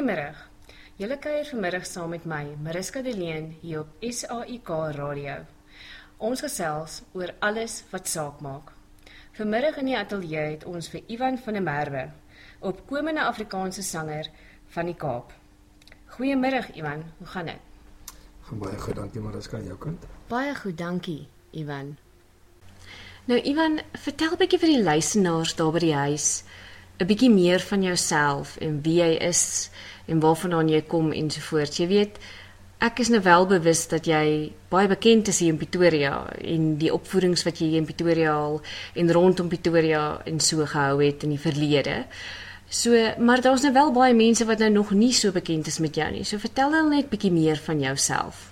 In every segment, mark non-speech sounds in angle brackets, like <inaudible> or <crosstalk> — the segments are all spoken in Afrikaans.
Goeiemôre. Julle kuier vanmiddag saam met my, Mariska de Leen, hier op SAIK Radio. Ons gesels oor alles wat saak maak. Vanmiddag in die ateljee het ons vir Ivan van der Merwe, opkomende Afrikaanse sanger van die Kaap. Goeiemôre Ivan, hoe gaan dit? Gaan baie goed, dankie Mariska jou kant. Baie goed, dankie, Ivan. Nou Ivan, vertel 'n bietjie vir die luisteraars daar by die huis 'n bietjie meer van jouself en wie jy is en waarvandaan jy kom ensovoorts. Jy weet, ek is nou wel bewus dat jy baie bekend is hier in Pretoria en die opvoedings wat jy hier in Pretoria al en rondom Pretoria en so gehou het in die verlede. So, maar daar's nou wel baie mense wat nou nog nie so bekend is met jou nie. So vertel hulle net bietjie meer van jouself.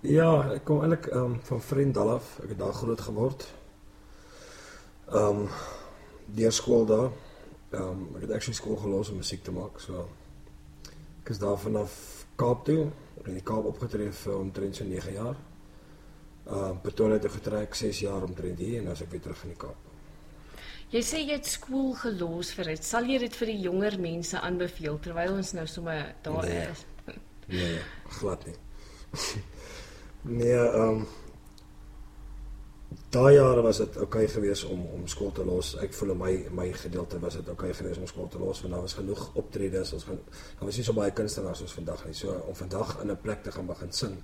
Ja, ek kom eintlik um, van Vriendal af. Ek het daar groot geword. Ehm um, deur skool daar. Ehm um, ek het actually skool gelos om musiek te maak. So ek is daar vanaf Kaap toe. Ek in die Kaap opgetree vir omtrent so 9 jaar. Ehm uh, Pretoria het getrek 6 jaar omtrent hier en dan as ek weer terug in die Kaap. Jy sê jy het skool gelos vir dit. Sal jy dit vir die jonger mense aanbeveel terwyl ons nou sommer daar Nee. is? <laughs> Nee, glad nie. <laughs> nee, ehm um, daai jare was dit oukei okay geweest om om skool te los. Ek voel in my my gedeelte was dit oukei okay geweest om skool te los want daar was genoeg optredes. Ons gaan daar was nie so baie kunstenaars soos vandag nie. So om vandag in 'n plek te gaan begin sing,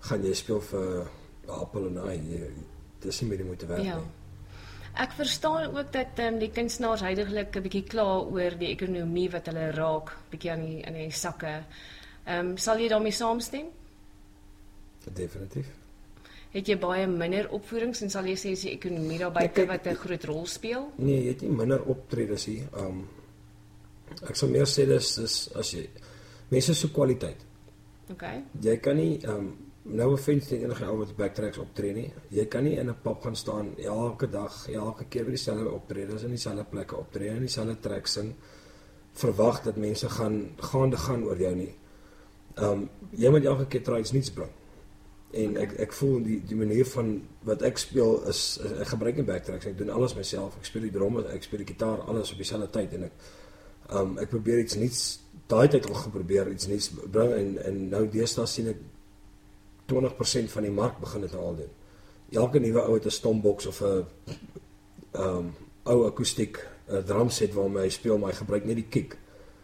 gaan jy speel vir Apple en hy jy- dis nie meer die moeite werd Ja. nie. Ek verstaan ook dat ehm um, die kunstenaars heidaglik 'n bietjie kla oor die ekonomie wat hulle raak, bietjie aan die in die sakke. Ehm um, sal jy daarmee saamstem? Definitief. Het jy baie minder opvoerings en sal jy sê is die ekonomie daar Ja, buite wat 'n groot rol speel? Nee, jy het nie minder optredes hier. Um ek sal meer sê dis dis as jy mense so kwaliteit. OK. Jy kan nie um nou offense teen enige ou wat backtracks optree nie. Jy kan nie in 'n pub gaan staan elke dag, elke keer by dieselfde optredes in dieselfde plekke optree en dieselfde trek sing. Verwag dat mense gaan gaande gaan oor jou nie. Um jy moet elke keer try iets nuuts bring. En ek ek voel die die manier van wat ek speel is ek gebruik nie backtracks. Ek doen alles myself. Ek speel die drum ek speel die gitaar alles op dieselfde tyd. En ek um ek probeer iets nuuts daai tyd al geprobeer iets nuuts bring. En en nou deesdae sien ek 20% van die mark begin dit al doen. Elke nuwe ou het 'n stombox of 'n um ou akoestiek 'n drumset waarmee hy speel maar hy gebruik net die kick.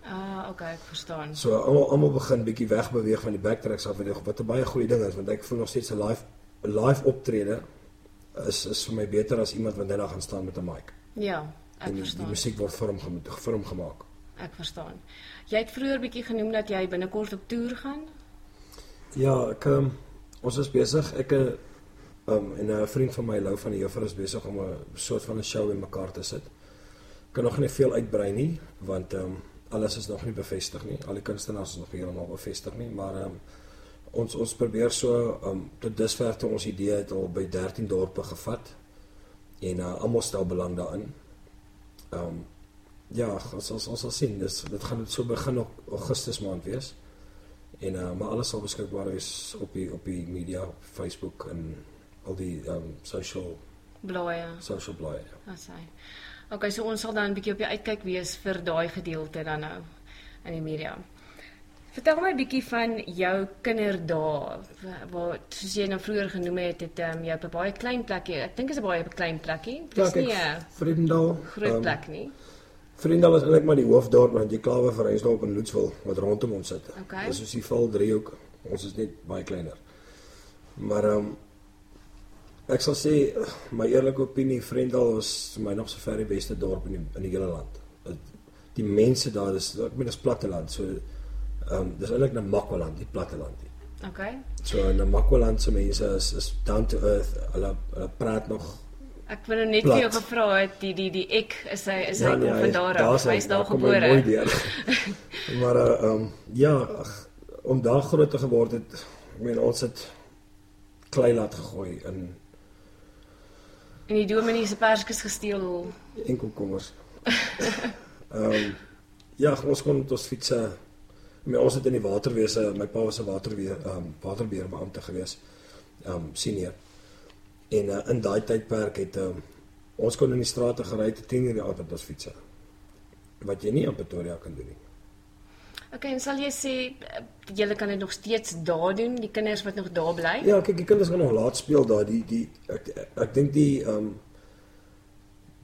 Ah, OK, ek verstaan. So almal almal begin bietjie wegbeweeg van die backtracks af wat wat 'n baie goeie ding is want ek voel nog steeds 'n live 'n live optrede is is vir my beter as iemand wat net daar gaan staan met 'n mic. Ja, ek En die, die verstaan. musiek word vir hom vir hom gemaak. Ek verstaan. Jy het vroeër bietjie genoem dat jy binnekort op toer gaan. Ja, ek um, ons is besig. Ek uh, um, en 'n vriend van my, Lou van die Juffrou is besig om 'n soort van 'n show in mekaar te sit. Ek kan nog nie veel uitbrei nie want um, alles is nog nie bevestig nie. Al die kunstenaars is nog nie heeltemal bevestig nie, maar um, ons ons probeer so um, tot dusver toe ons idee het al by 13 dorpe gevat en uh, almal stel belang daarin. Ehm um, ja, ons ons ons sal sien. Dis dit gaan so begin op Augustus maand wees. En uh, maar alles sal beskikbaar wees op die op die media, op Facebook en al die um social Blaaie. social blaaie. ja. As hy. OK, so ons sal dan 'n bietjie op die uitkyk wees vir daai gedeelte dan nou in die media. Vertel my 'n bietjie van jou kinderdae. Wat soos jy nou vroeër genoem het, het um, jy op 'n baie klein plekkie. Ek dink dit is 'n baie klein plekkie. Dis nie 'n Vriendendal. groot ehm, plek nie. Vriendendal is eintlik maar die hoofdorp want jy klaar vir Rensdorp en Loetswil wat rondom ons sit. Okay. Dis soos die val driehoek. Ons is net baie kleiner. Maar ehm um, ek sal sê my eerlike opinie Vriendendal is vir my nog so ver die beste dorp in die, in die hele land. Het- Die mense daar is ek meen dis platteland. So ehm um, dis eintlik 'n makwaland, die platteland. nie. OK. So 'n makwaland se mense is is down to earth. Hulle hulle praat nog Ek wou nou net vir jou gevra het die die die ek is hy is hy nee, kom van daar af. Hy is daar gebore. <laughs> maar uh, um, ja, ag, om daar groot te geword het, ek meen ons het klei laat gegooi in En die dominee se perskes gesteel. enkelkommers. <laughs> Ehm um, ja, ons kon met ons fietsse ek meen, ons het in die waterwese, my pa was 'n waterweer ehm um, waterbeheerbeampte gewees. Ehm um, senior. En uh, in daai tydperk het um, ons kon in die strate gery te 10 uur die aand met ons fietsse. Wat jy nie in Pretoria kan doen nie. Okay, en sal jy sê eh, julle kan dit nog steeds daar doen, die kinders wat nog daar bly? Ja, kyk, die kinders gaan nog laat speel daar. Die die ek ek, ek dink die ehm um,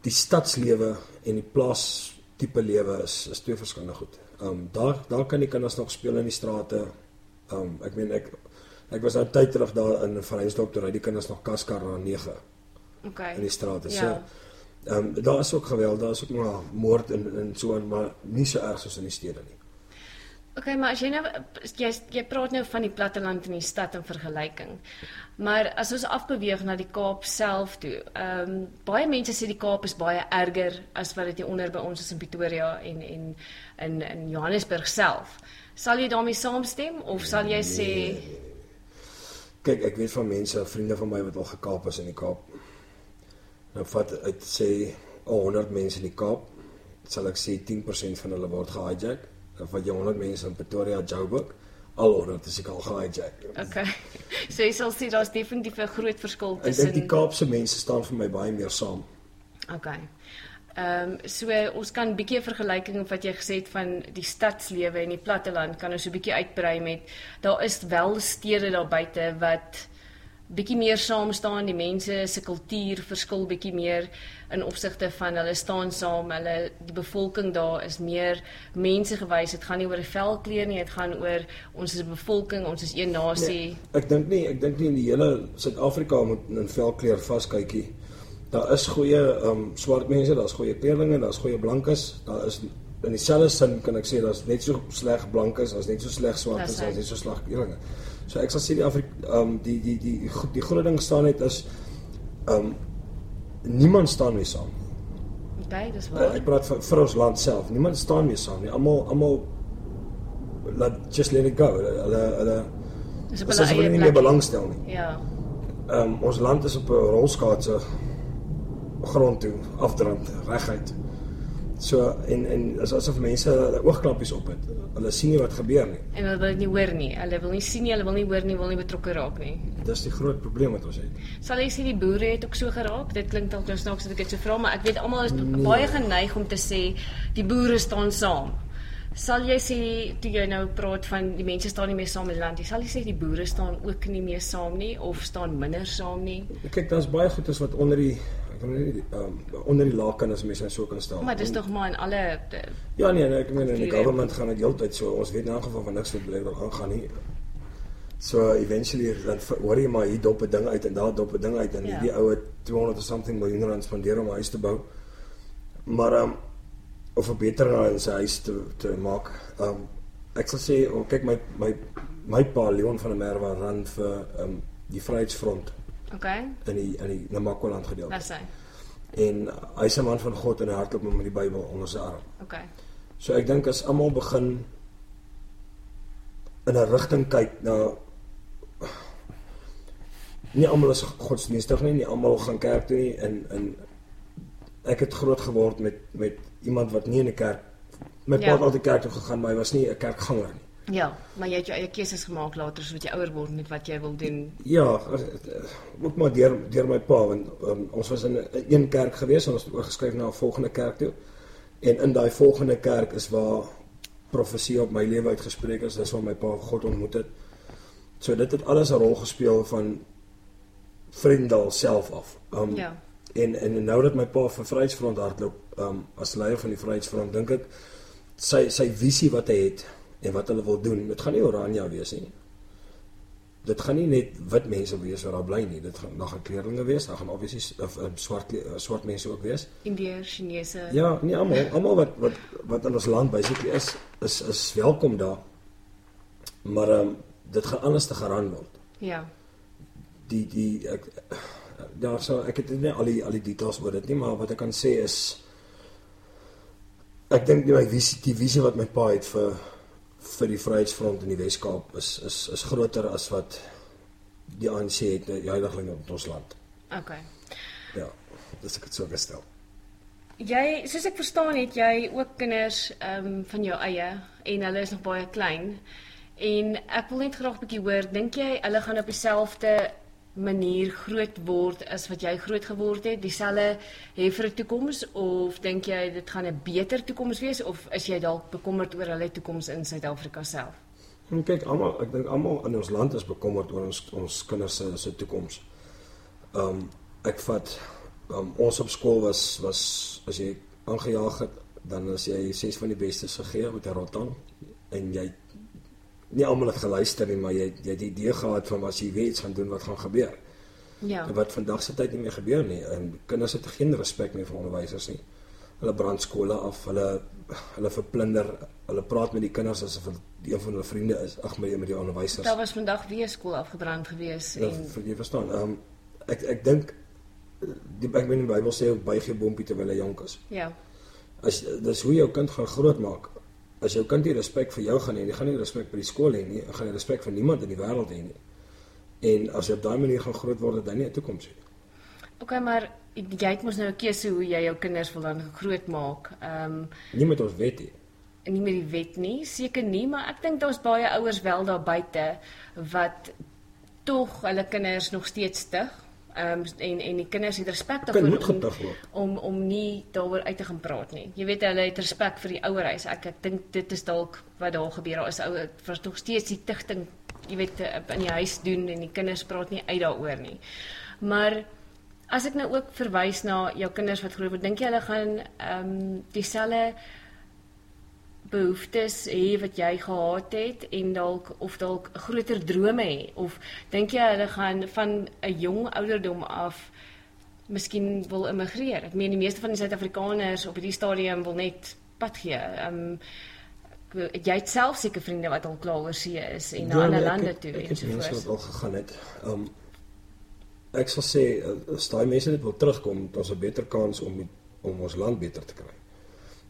die stadslewe en die plaas tipe lewe is is twee verskillende goed. Ehm um, daar daar kan die kinders nog speel in die strate. Ehm um, ek meen ek ek was nou tyd terug daar in Vryheidsdorp toe ry die kinders nog kaskar na 9 Okay. in die strate. Ja. So ehm um, daar is ook geweld, daar is ook maar moord en en so aan, maar nie so erg soos in die stede nie. Okay, maar as jy nou jy jy praat nou van die platteland en die stad in vergelyking. Maar as ons afbeweeg na die Kaap self toe, ehm um, baie mense sê die Kaap is baie erger as wat dit onder by ons is in Pretoria en en in in Johannesburg self. Sal jy daarmee saamstem of sal jy sê Kyk, ek weet van mense, vriende van my wat al gekaap is in die Kaap. Nou vat uit sê al 100 mense in die Kaap, sal ek sê 10% van hulle word gehijack. Dan vat jy 100 mense in Pretoria, Joburg, al 100 is ek al gehijack. okay. <laughs> So jy sal sê daar's definitief 'n groot verskil Ek dink tussen die Kaapse mense staan vir my baie meer saam. Okay. Ehm um, so ons kan bietjie 'n vergelyking wat jy gesê het van die stadslewe en die platteland kan ons so bietjie uitbrei met daar is wel stede daar buite wat bietjie meer saam staan, die mense se kultuur verskil bietjie meer in opsigte van hulle staan saam, hulle die bevolking daar is meer mense gewys. Dit gaan nie oor 'n velkleur nie, dit gaan oor ons is 'n bevolking, ons is een nasie. Nee, ek dink nie, ek dink nie in die hele Suid-Afrika moet in velkleur vaskykie. Daar is goeie ehm um, swart mense, daar's goeie kleurlinge, daar's goeie blankes. Daar is in dieselfde sin kan ek sê daar's net so sleg blankes, daar's net so sleg swartes, daar's net so sleg kleurlinge. So ek sal sê die Afrika ehm um, die die die die, die groot ding staan net is ehm um, niemand staan mee saam. Okay, dis Uh, waar. ek praat vir, vir ons land self. Niemand staan mee saam nie. Almal almal laat just let it go. Hulle hulle Dis op hulle nie meer plek. belangstel nie. Ja. Ehm um, ons land is op 'n rolskaatse grond toe, afdrand, reguit. So en en is asof mense oogklappies op het. Hulle sien nie wat gebeur nie. En hulle wil dit nie hoor nie. Hulle wil nie sien nie, hulle wil nie hoor nie, wil nie betrokke raak nie. Dis die groot probleem wat ons het. Sal jy sê die boere het ook so geraak? Dit klink dalk nou snaaks dat ek dit so vra, maar ek weet almal is baie geneig om te sê die boere staan saam. Sal jy sê toe jy nou praat van die mense staan nie meer saam in die land nie, sal jy sê die boere staan ook nie meer saam nie of staan minder saam nie? Kyk, daar's baie goedes wat onder die ehm um, onder die laken as mense nou so kan stel. Maar dis tog maar in alle eh, Ja nee, nee ek meen in die government gaan dit heeltyd so. Ons weet in elk geval van niks wat bly gaan nie. So eventually dan hoor jy maar hier dop 'n ding uit en daar dop 'n ding uit en Ja. hierdie ou het 200 of something miljoen rand spandeer om 'n huis te bou. Maar um, of 'n beter in sy huis te te maak. Um, ek sal sê, oh, kyk my my my pa Leon van der Merwe ran vir um, die Vryheidsfront Okay? in die in die Namakoland gedeelte. Dis hy. En uh, hy's 'n man van God en hy hardloop met die Bybel onder sy arm. Okay. So ek dink as almal begin in 'n rigting kyk na nie almal is godsdienstig nie, nie almal gaan kerk toe nie en en ek het groot geword met met iemand wat nie in 'n kerk my pa Ja. het altyd kerk toe gegaan, maar hy was nie 'n kerkganger nie. Ja, maar jy het jou eie keuses gemaak later soos wat jy ouer word met wat jy wil doen. Ja, eh, ook maar deur deur my pa want um, ons was in 'n een kerk gewees en ons het oorgeskryf na 'n volgende kerk toe. En in daai volgende kerk is waar profesie op my lewe uitgespreek is, dis waar my pa God ontmoet het. So dit het alles 'n rol gespeel van Vriendal self af. Um Ja. en en nou dat my pa vir Vryheidsfront hardloop, um as leier van die Vryheidsfront, dink ek sy sy visie wat hy het en wat hulle wil doen, dit gaan nie oranje wees nie. Dit gaan nie net wit mense wees wat daar bly nie. Dit gaan daar gaan kleurlinge wees, daar gaan obviously of, um, swart kle- swart mense ook wees. Indiër, Chinese. Ja, nie almal, almal wat wat wat in ons land basically is, is is welkom daar. Maar ehm um, dit gaan anders te geraan word. Ja. Die die ek daar sou ek het nie al die al die details oor dit nie, maar wat ek kan sê is ek dink my visie die visie wat my pa het vir vir die Vryheidsfront in die Wes-Kaap is is is groter as wat die ANC het die heiligling in ons land. Okay. Ja, dis ek het so gestel. Jy, soos ek verstaan het, jy ook kinders ehm um, van jou eie en hulle is nog baie klein. En ek wil net graag 'n bietjie hoor, dink jy hulle gaan op dieselfde manier groot word as wat jy groot geword het, dieselfde hê vir 'n toekoms of dink jy dit gaan 'n beter toekoms wees of is jy dalk bekommerd oor hulle toekoms in Suid-Afrika self? En kyk, almal, ek dink almal in ons land is bekommerd oor ons ons kinders se se toekoms. Um, ek vat um, ons op skool was was as jy aangejaag het, dan as jy ses van die bestes gegee met 'n rotang en jy nie almal het geluister nie, maar jy jy het die idee gehad van as jy weet gaan doen wat gaan gebeur. Ja. En wat vandag se tyd nie meer gebeur nie. En kinders het geen respek meer vir onderwysers nie. Hulle brand skole af, hulle hulle verplunder, hulle praat met die kinders asof dit een van hulle vriende is. Ag my met die onderwysers. Daar was vandag weer skool afgebrand gewees ja, en vir jy verstaan. Ehm um, ek ek dink die ek meen die Bybel sê buig jou bompie terwyl hy jonk is. Ja. As dis hoe jou kind gaan grootmaak as jou kind nie respek vir jou gaan hê, jy gaan nie respek by die skool hê nie, jy gaan nie respek vir niemand in die wêreld hê nie. En as jy op daai manier gaan groot word, dan nie 'n toekoms hê. OK, maar jy het mos nou 'n keuse hoe jy jou kinders wil dan groot maak. Ehm um, nie met ons wet nie. Nie met die wet nie, seker nie, maar ek dink daar's baie ouers wel daar buite wat tog hulle kinders nog steeds stig Ehm um, en en die kinders het respek daarvoor om, om om nie daaroor uit te gaan praat nie. Jy weet hulle het respek vir die ouerhuis. Ek ek dink dit is dalk wat daar gebeur. Daar is ou vir nog steeds die tigting, jy weet eh, in die huis doen en die kinders praat nie uit daaroor nie. Maar as ek nou ook verwys na jou kinders wat groot word, dink jy hulle gaan ehm um, dieselfde behoeftes hê wat jy gehad het en dalk of dalk groter drome hê of dink jy hulle gaan van 'n jong ouderdom af miskien wil immigreer? Ek meen die meeste van die Suid-Afrikaners op hierdie stadium wil net pad gee. Ehm um, jy het self seker vriende wat al klaar oor see is en na ja, ander nee, lande toe en so voort. Ek het al gegaan het. Ehm um, ek sal sê as daai mense net wil terugkom, dan is 'n beter kans om om ons land beter te kry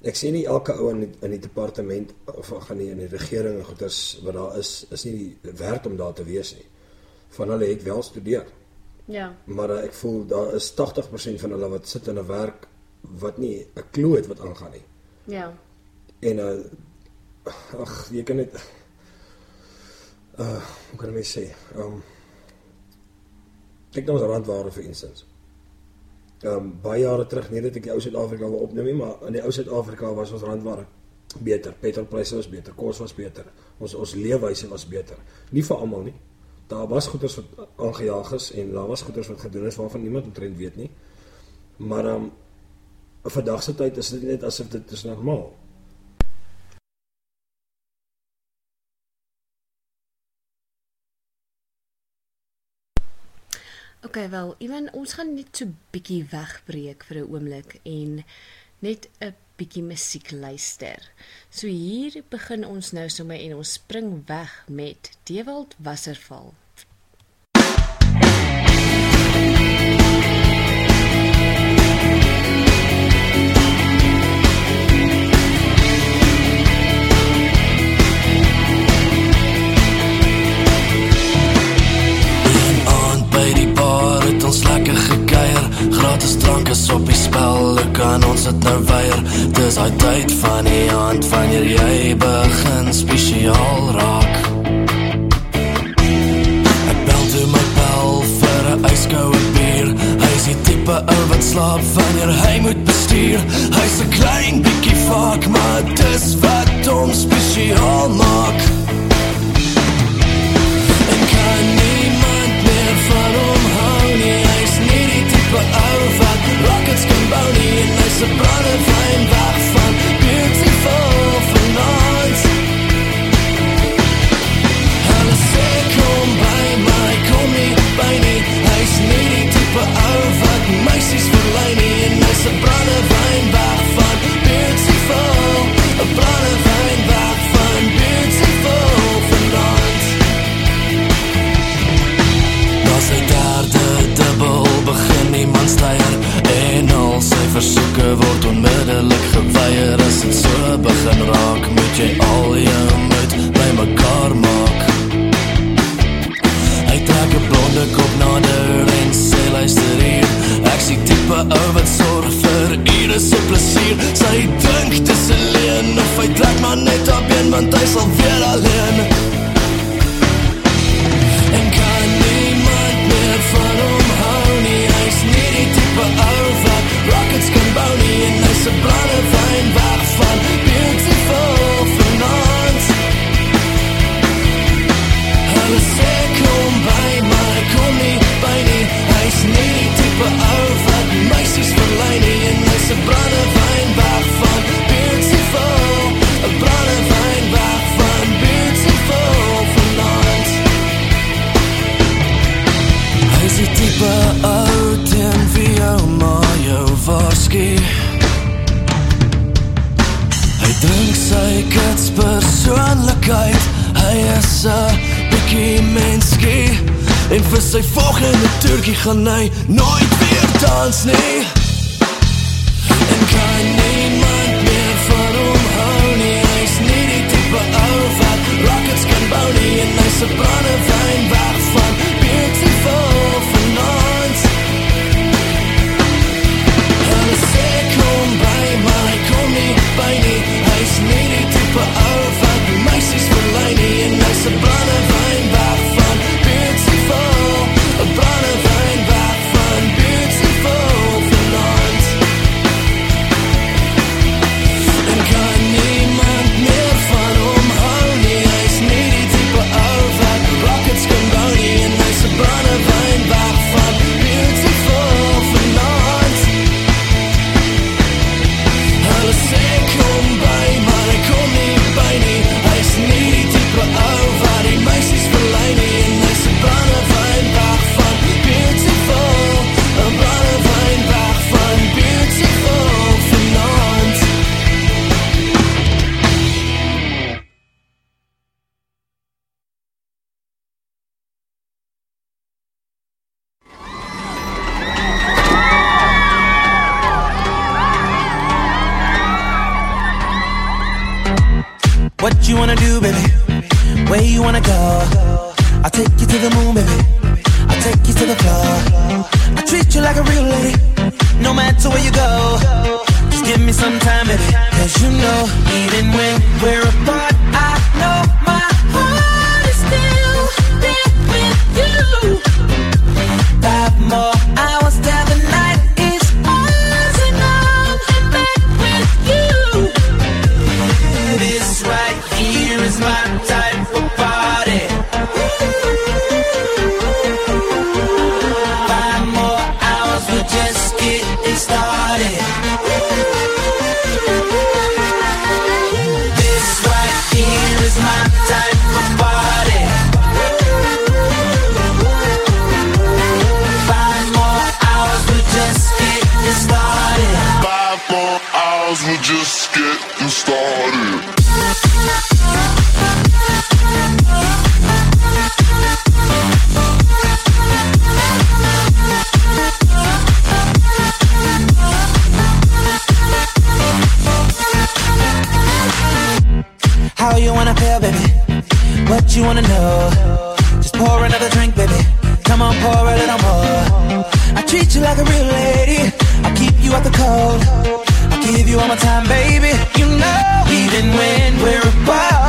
ek sê nie elke ou in die, in die departement of gaan nie in die regering en goeders wat daar is is nie werd om daar te wees nie. Van hulle het wel studeer. Ja. Maar uh, ek voel daar is 80% van hulle wat sit in 'n werk wat nie 'n klou het wat aangaan nie. Ja. En uh ag, jy kan net uh hoe kan ek my sê? Um ek dink ons randware vir instance ehm um, baie jare terug nie dat ek die ou Suid-Afrika wil opneem nie, maar in die ou Suid-Afrika was ons randware beter, petrolpryse was beter, kos was beter, ons ons leefwyse was beter. Nie vir almal nie. Daar was goeders wat aangejaag is en daar was goeders wat gedoen is waarvan niemand omtrent weet nie. Maar ehm um, vandag se tyd is dit net asof dit is normaal. OK, wel, Ivan, ons gaan net so bietjie wegbreek vir 'n oomblik en net 'n bietjie musiek luister. So hier begin ons nou sommer en ons spring weg met Dewald Wasserval. Drank is op die spel kan ons het nou weier. Dis die tyd van die hand Wanneer jy begin speciaal raak. Ek bel toe my bel Vir een ijskouwe bier. Hy is die type ou wat slaap Wanneer hy moet bestuur. Hy is een klein biekie vaak Maar dis wat om speciaal maak nie die type ou rockets kan bou nie en hy se brande fyn weg van beautiful for nights. Hulle sê kom by my, kom nie by nie Hy's nie die type ou wat meisies verlei nie en hy se brande fyn weg van beautiful brande fyn weg van beautiful for nights. Was hy derde dubbel begin iemand steier En al sy versoeke word onmiddellik geweier. As het so begin raak, moet jy al jou moed by mekaar maak. Hy trek een blonde kop nader en sê luister hier Ek sê type ou wat zorg vir ure sy plesier Sy dink dis alleen of hy trek maar net op een want hy sal weer alleen Buckets kan bou nie en hy's 'n brandewyn weg van beautiful. besigheid Hy is 'n bietjie menski En vir sy volgende toertjie gaan hy nooit weer dans nie. En kan niemand meer van hom hou nie. Hy is nie die tipe ou wat rockets kan bou nie. En hy's 'n brandweer I feel, baby? What you wanna know? Just pour another drink, baby. Come on, pour a little more. I treat you like a real lady. I keep you out the cold. I give you all my time, baby. You know, even when we're apart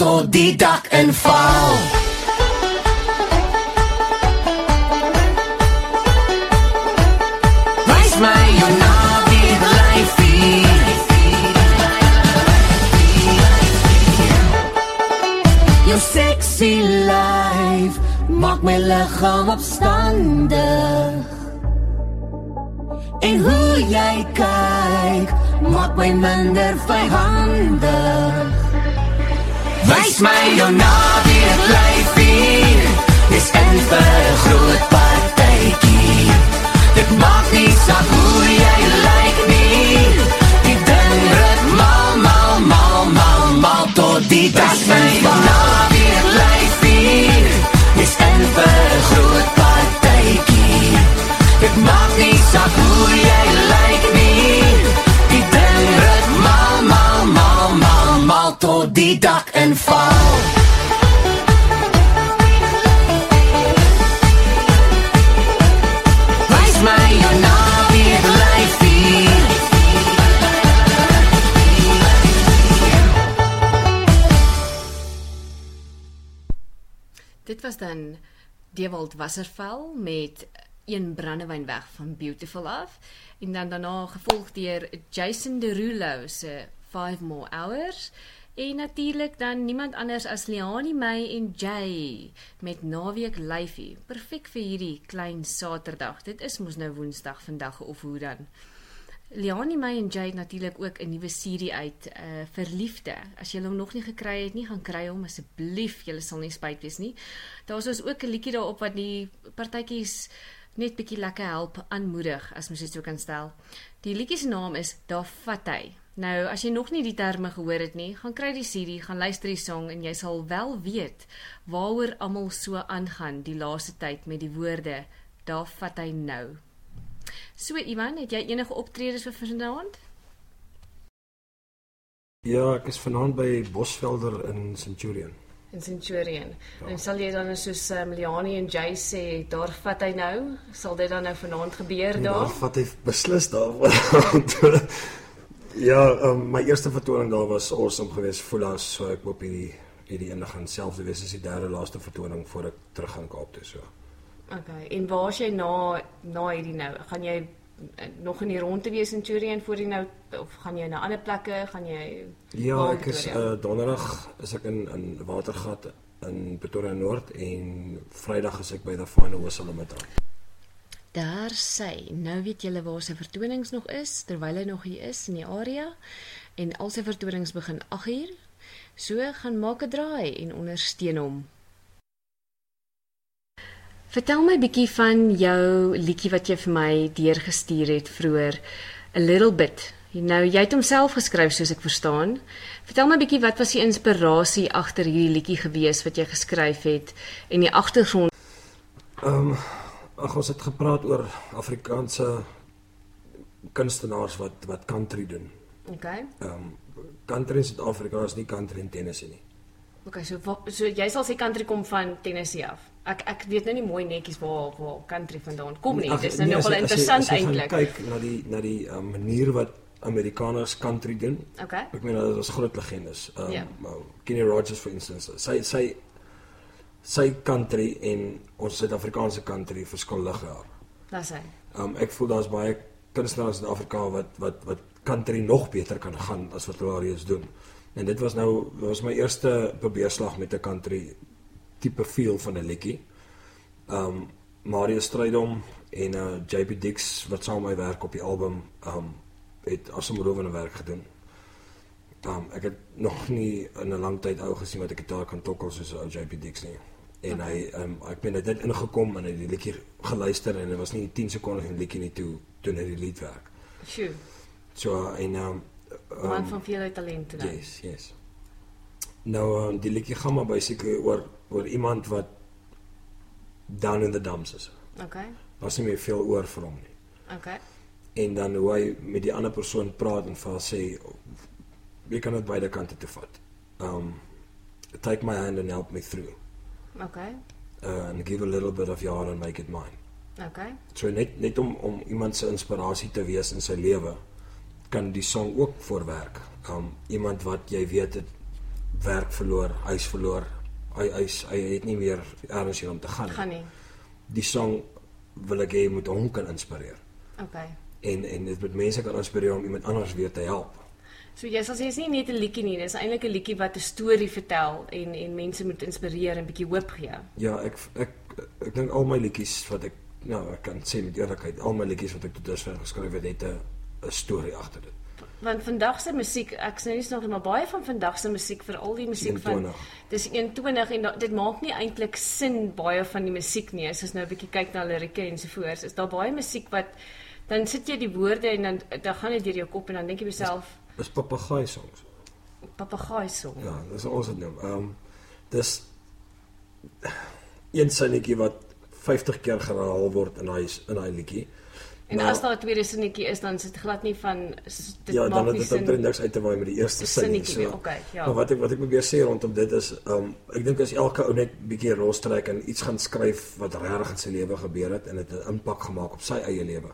tot die dak inval. Wys my jou naweek lyfie. Jou sexy lyf maak my liggaam opstandig En hoe jy kyk maak my minder vyhandig Wys my jou naweek lyfie. Dis in vir 'n groot partytjie. Dit maak nie saak hoe jy Dit was dan Dewald Wasserval met een brandewyn weg van Beautiful af en dan daarna gevolg deur Jason Derulo se 5 More Hours en natuurlik dan niemand anders as Liani May en Jay met Naweek Lyfie. Perfek vir hierdie klein Saterdag. Dit is mos nou Woensdag vandag of hoe dan. Liani May en Jay natuurlik ook 'n nuwe serie uit uh verliefde. As jy hom nog nie gekry het nie, gaan kry hom asseblief. Jy sal nie spyt wees nie. Daar's ons ook 'n liedjie daarop wat die partytjies net bietjie lekker help aanmoedig as mens dit so kan stel. Die liedjie se naam is Daar vat hy. Nou, as jy nog nie die terme gehoor het nie, gaan kry die CD, gaan luister die song en jy sal wel weet waaroor almal so aangaan die laaste tyd met die woorde Daar vat hy nou. So Ivan, het jy enige optredes vir vanaand? Ja, ek is vanaand by Bosvelder in Centurion. In Centurion. Ja. En sal jy dan soos um, Liani en Jay sê, daar vat hy nou? Sal dit dan nou vanaand gebeur daar? daar vat hy beslis daar. <laughs> ja, um, my eerste vertoning daar was awesome geweest. Voel as so ek hoop hierdie hierdie ene gaan selfs wees as die derde laaste vertoning voor ek terug gaan Kaap toe so. Okay. En waar is jy na na hierdie nou? Gaan jy eh, nog in die rondte wees in Centurion voor jy nou of gaan jy na ander plekke? Gaan jy Ja, ek is uh, donderdag is ek in in Watergat in Pretoria Noord en Vrydag is ek by the Final Whistle Limiter. Daar sê, nou weet julle waar sy vertonings nog is terwyl hy nog hier is in die area en al sy vertonings begin 8uur. So gaan maak 'n draai en ondersteun hom. Vertel my bietjie van jou liedjie wat jy vir my deurgestuur het vroeër, a little bit. Nou jy het homself geskryf soos ek verstaan. Vertel my bietjie wat was die inspirasie agter hierdie liedjie gewees wat jy geskryf het en die agtergrond Ehm um, ag ons het gepraat oor Afrikaanse kunstenaars wat wat country doen. Okay. Ehm um, country in Suid-Afrika is nie country in Tennessee nie. Okay, so wa- so jy sal sê country kom van Tennessee af. Ek ek weet nou nie mooi netjies waar waar country vandaan kom nie. Ag, Dis nou nee, nogal interessant eintlik. Kyk na die na die uh, manier wat Amerikaners country doen. Okay. Ek meen dit was groot legendes. Um, yeah. Kenny Rogers for instance. Sy sy sy country en ons Suid-Afrikaanse country verskil ligjaar. Dis hy. Um ek voel daar's baie kunstenaars in Afrika wat wat wat country nog beter kan gaan as wat hulle alreeds doen. En dit was nou dit was my eerste probeerslag met 'n country tipe feel van 'n liedjie. Um Mario Strydom en uh JP Dix wat saam my werk op die album um het asemrowende werk gedoen. Um ek het nog nie in 'n lang tyd ou gesien wat ek gitaar kan tokkel soos ou JP Dix nie. En hy um ek ben dit het ingekom en hy het die liedjie geluister en dit was nie 10 sekondes in die liedjie nie toe toe net die lied werk. Sjoe. So en um, Man van vele talente dan. Yes, yes. Nou um, die liedjie gaan maar basically oor oor iemand wat down in the dumps is. Okay. Was nie meer veel oor vir hom nie. Okay. En dan hoe hy met die ander persoon praat en vir haar sê jy kan dit beide kante toe vat. Um take my hand and help me through. Okay. Uh, and give a little bit of your and make it mine. Okay. So net net om om iemand se inspirasie te wees in sy lewe kan die song ook voorwerk. Um iemand wat jy weet het werk verloor, huis verloor, hy hy hy het nie meer ergens hier om te gaan. nie. Gaan nie. Die song wil ek hê moet hom kan inspireer. Okay. En en dit moet mense kan inspireer om iemand anders weer te help. So jy sal sê dis nie net 'n liedjie nie, dis eintlik 'n liedjie wat 'n storie vertel en en mense moet inspireer en bietjie hoop gee. Ja, ek ek ek dink al my liedjies wat ek nou ek kan sê met eerlikheid, al my liedjies wat ek tot dusver geskryf het, het 'n 'n storie agter dit. Want vandag se musiek, ek sê nie nog maar baie van vandag se musiek, veral die musiek van 21. dis 21 en da- dit maak nie eintlik sin baie van die musiek nie. As ons nou 'n bietjie kyk na lirieke en so voort, is daar baie musiek wat dan sit jy die woorde en dan dan gaan dit deur jou kop en dan dink jy jouself Dis papegaai songs. papegaai song. Ja, dis ons dit noem. Ehm um, dis een sinnetjie wat 50 keer herhaal word in daai in daai liedjie. En Maar- as daar 'n tweede sinnetjie is, dan is dit glad nie van dit ja, maak dan het nie dit omtrent sin. niks uit te waai met die eerste sin. nie. Sinnetjie weer, okay, ja. Maar wat ek wat ek probeer sê rondom dit is, um, ek dink as elke ou net bietjie lostrek en iets gaan skryf wat regtig in sy lewe gebeur het en dit 'n impak gemaak op sy eie lewe.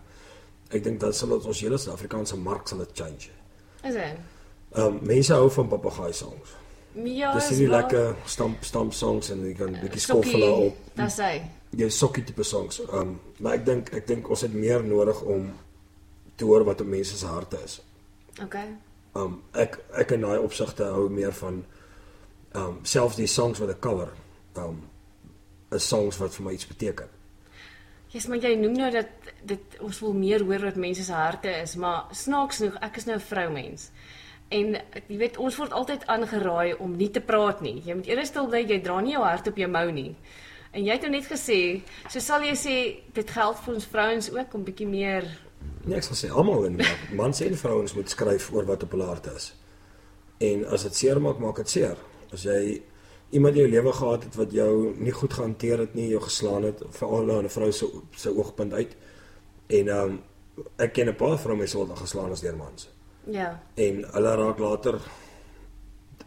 Ek dink dat sal dit ons hele Suid-Afrikaanse mark sal dit change. Is dit? Ehm um, mense hou van papegaai songs. Ja, Dis hierdie wel- lekker stamp stamp songs en jy kan bietjie skoffel op. Dis hy. Jy sokkie tipe songs. Um maar ek dink ek dink ons het meer nodig om te hoor wat op mense se harte is. Okay. Um ek ek in daai opsigte hou meer van um selfs die songs wat ek cover. Um is songs wat vir my iets beteken. Yes, maar jy noem nou dat dit ons wil meer hoor wat mense se harte is, maar snaaks genoeg, ek is nou 'n vroumens. En jy weet, ons word altyd aangeraai om nie te praat nie. Jy moet eers stil bly, jy dra nie jou hart op jou mou nie. En jy het nou net gesê, so sal jy sê dit geld vir ons vrouens ook om bietjie meer Nee, ek sal sê almal in mans en vrouens moet skryf oor wat op hulle harte is. En as dit seer maak, maak dit seer. As jy iemand in jou lewe gehad het wat jou nie goed gehanteer het nie, jou geslaan het, veral nou 'n vrou se se oogpunt uit. En ehm um, ek ken 'n paar vroumense wat geslaan is deur mans. ja, En hulle raak later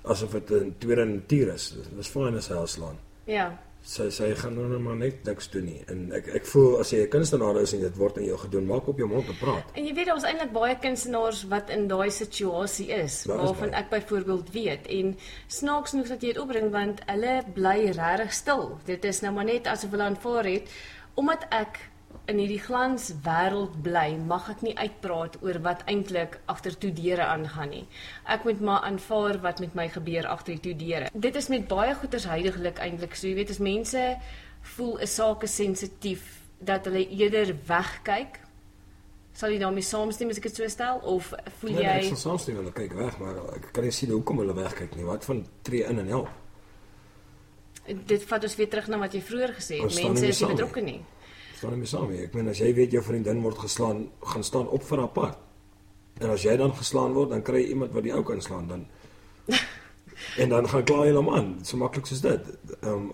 asof dit 'n tweede natuur is. Dis fyn as hy haar slaan. ja. Sy sy gaan nou net maar net niks doen nie. En ek ek voel as jy 'n kunstenaar is en dit word aan jou gedoen, maak op jou mond te praat. En jy weet daar's eintlik baie kunstenaars wat in daai situasie is, Daar is waarvan ek byvoorbeeld weet en snaaks genoeg dat jy dit opbring want hulle bly regtig stil. Dit is nou maar net asof hulle aanvaar het omdat ek in hierdie glans wêreld bly, mag ek nie uitpraat oor wat eintlik agter toe deure aangaan nie. Ek moet maar aanvaar wat met my gebeur agter die toe deure. Dit is met baie goeters heidaglik eintlik so, jy weet as mense voel 'n saak is sensitief dat hulle eerder wegkyk Sal jy daarmee saamstem as ek dit so stel of voel Nee, ek jy sal saamstem hulle kyk weg, maar ek kan nie sien hoekom hulle wegkyk nie. Wat van tree in en help? dit vat ons weer terug na wat jy vroeër gesê het, mense is nie saam nie. betrokke nie. Staan nie meer saam. Ek meen as jy weet jou vriendin word geslaan, gaan staan op vir haar part. En as jy dan geslaan word, dan kry jy iemand wat die ou kan slaan dan. <laughs> en dan gaan kla jy hom aan, so maklik soos dit. Ehm um,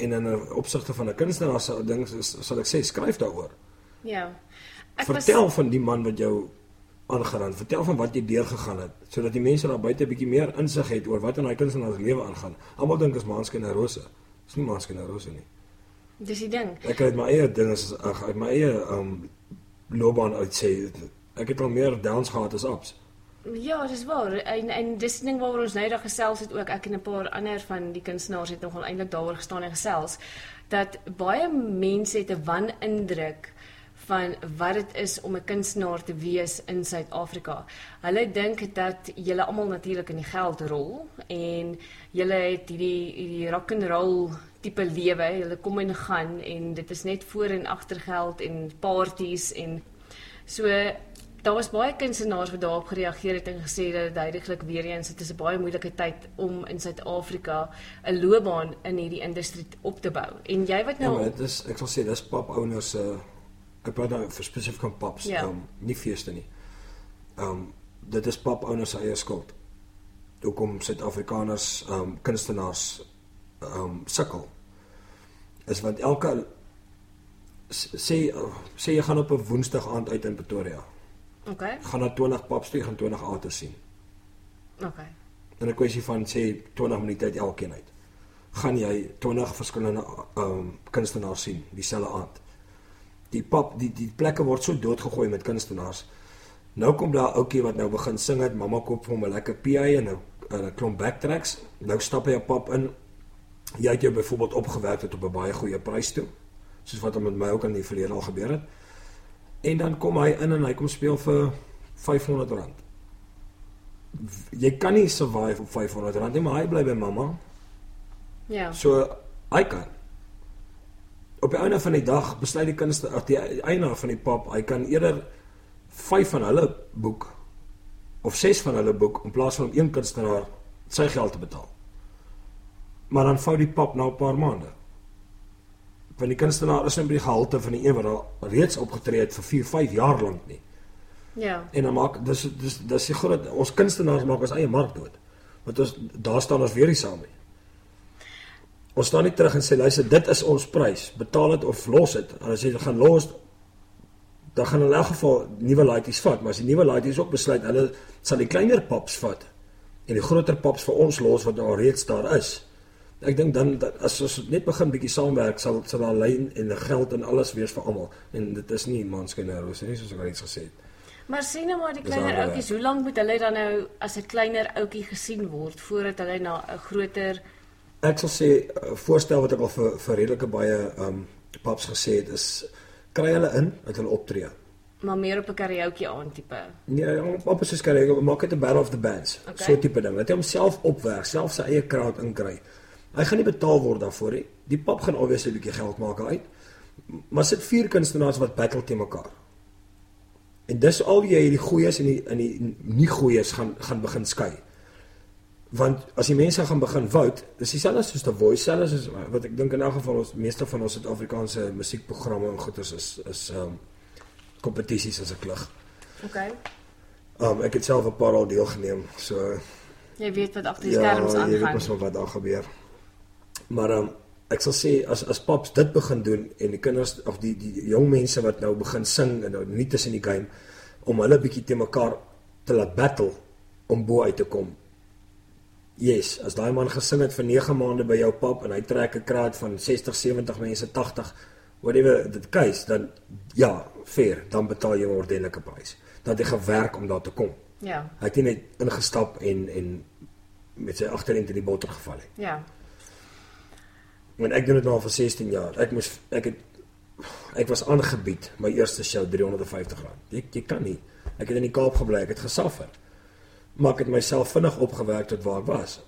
en in 'n opsigte van 'n kunstenaar se ding sal ek sê skryf daaroor. Ja. Ek Vertel van die man wat jou aangaan dan vertel van wat jy deurgegaan het sodat die mense daar buite 'n bietjie meer insig het oor wat in daai kunstenaars lewe aangaan. Almal dink is Maanskyn en Rose. Dis nie Maanskyn en Rose nie. Dis die ding. Ek het my eie dinge ag uit my eie um loopbaan uit sê ek het al meer downs gehad as ups. Ja, dis waar. En en dis ding waaroor ons nou dag gesels het ook. Ek en 'n paar ander van die kunstenaars het nogal eintlik daaroor gestaan en gesels dat baie mense het 'n wanindruk van wat dit is om 'n kunstenaar te wees in Suid-Afrika. Hulle dink dat julle almal natuurlik in die geld rol en julle het hierdie hierdie rock and roll tipe lewe. Julle kom en gaan en dit is net voor en agter geld en parties en so daar was baie kunstenaars wat daarop gereageer het en gesê dat dit duidelik weer eens dit is 'n baie moeilike tyd om in Suid-Afrika 'n loopbaan in hierdie industrie op te bou. En jy wat Ja, nou maar dit is ek sal sê dis pap owners se uh, ek praat nou vir spesifiek van paps, Ja. um, nie feeste nie. Um dit is pap owners se eie skuld. Hoekom Suid-Afrikaners um kunstenaars um sukkel is want elke sê sê jy gaan op 'n woensdag aand uit in Pretoria. Okay. Gaan na 20 paps toe, gaan 20 aate sien. Okay. in 'n kwessie van sê 20 minute uit elkeen uit. Gaan jy 20 verskillende um kunstenaars sien dieselfde aand. Die pap die die plekke word so doodgegooi met kunstenaars. Nou kom daar 'n ouetjie wat nou begin sing het, mamma koop vir hom 'n lekker PA en 'n 'n klomp backtracks. Nou stap hy 'n pap in. Jy het jou byvoorbeeld opgewerk het op 'n baie goeie prys toe. Soos wat met my ook in die verlede al gebeur het. En dan kom hy in en hy kom speel vir R500 jy kan nie survive op R500 nie, maar hy bly by mamma. Ja. So hy kan. Op die einde van die dag besluit die kunste ag die eienaar van die pap, hy kan eerder 5 van hulle boek of 6 van hulle boek in plaas van om een kunstenaar sy geld te betaal. Maar dan vou die pap na 'n paar maande. Want die kunstenaar is nie by die gehalte van die een wat al reeds opgetree het vir 4, 5 jaar lank nie. Ja. En dan maak dis dis dis die groot ons kunstenaars maak ons eie mark dood. Want ons daar staan ons weer nie saam nie. Ons staan nie terug en sê luister, dit is ons prys. Betaal dit of los dit. En as jy gaan los dan gaan hulle in elk geval nuwe laities vat, maar as die nuwe laities ook besluit hulle sal die kleiner pops vat en die groter pops vir ons los wat al reeds daar is. Ek dink dan dat as ons net begin bietjie saamwerk sal sal daar lyn en geld en alles wees vir almal en dit is nie manskyneros nie soos ek reeds gesê het. Maar sien nou maar die kleiner harde ouetjies, hoe lank moet hulle dan nou as 'n kleiner ouetjie gesien word voordat hulle na 'n groter Ek sal sê 'n voorstel wat ek al vir vir redelike baie um paps gesê het is kry hulle in dat hulle optree. maar meer op 'n karaoke aan tipe. Nee, ja, pap is skare, maak dit 'n battle of the bands. Okay. So tipe ding. Dat hy homself opwerk, self sy eie crowd inkry. Hy gaan nie betaal word daarvoor nie. Die pap gaan obviously 'n bietjie geld maak uit. Maar sit vier kunstenaars wat battle teen mekaar. En dis al jy die goeies en die in die nie goeies gaan gaan begin skei. Want as die mense gaan begin vote, dis dieselfde soos The Voice, selfs is wat ek dink in elk geval ons meeste van ons Suid-Afrikaanse musiekprogramme en goeters is is um kompetisies as 'n klug. Okay. Um ek het self 'n paar al deelgeneem. So Jy weet wat agter die skerms ja, jy weet aangaan. mos wat daar gebeur. Maar um ek sal sê as as paps dit begin doen en die kinders of die die jong mense wat nou begin sing en nou nie tussen die game om hulle bietjie te mekaar te laat battle om bo uit te kom. Yes, as daai man gesing het vir 9 maande by jou pap en hy trek 'n kraat van 60, 70 mense, 80, whatever dit case, dan ja, fair, dan betaal jy 'n ordentlike prys. Dat hy gewerk om daar te kom. Ja. Hy het nie net ingestap en en met sy agterend in die botter geval nie. Ja. Want ek doen dit nou al vir 16 jaar. Ek moes ek het ek was aangebied my eerste show R350. Jy jy kan nie. Ek het in die Kaap gebly, ek het gesaffer. Maar ek het myself vinnig opgewerk tot waar ek was.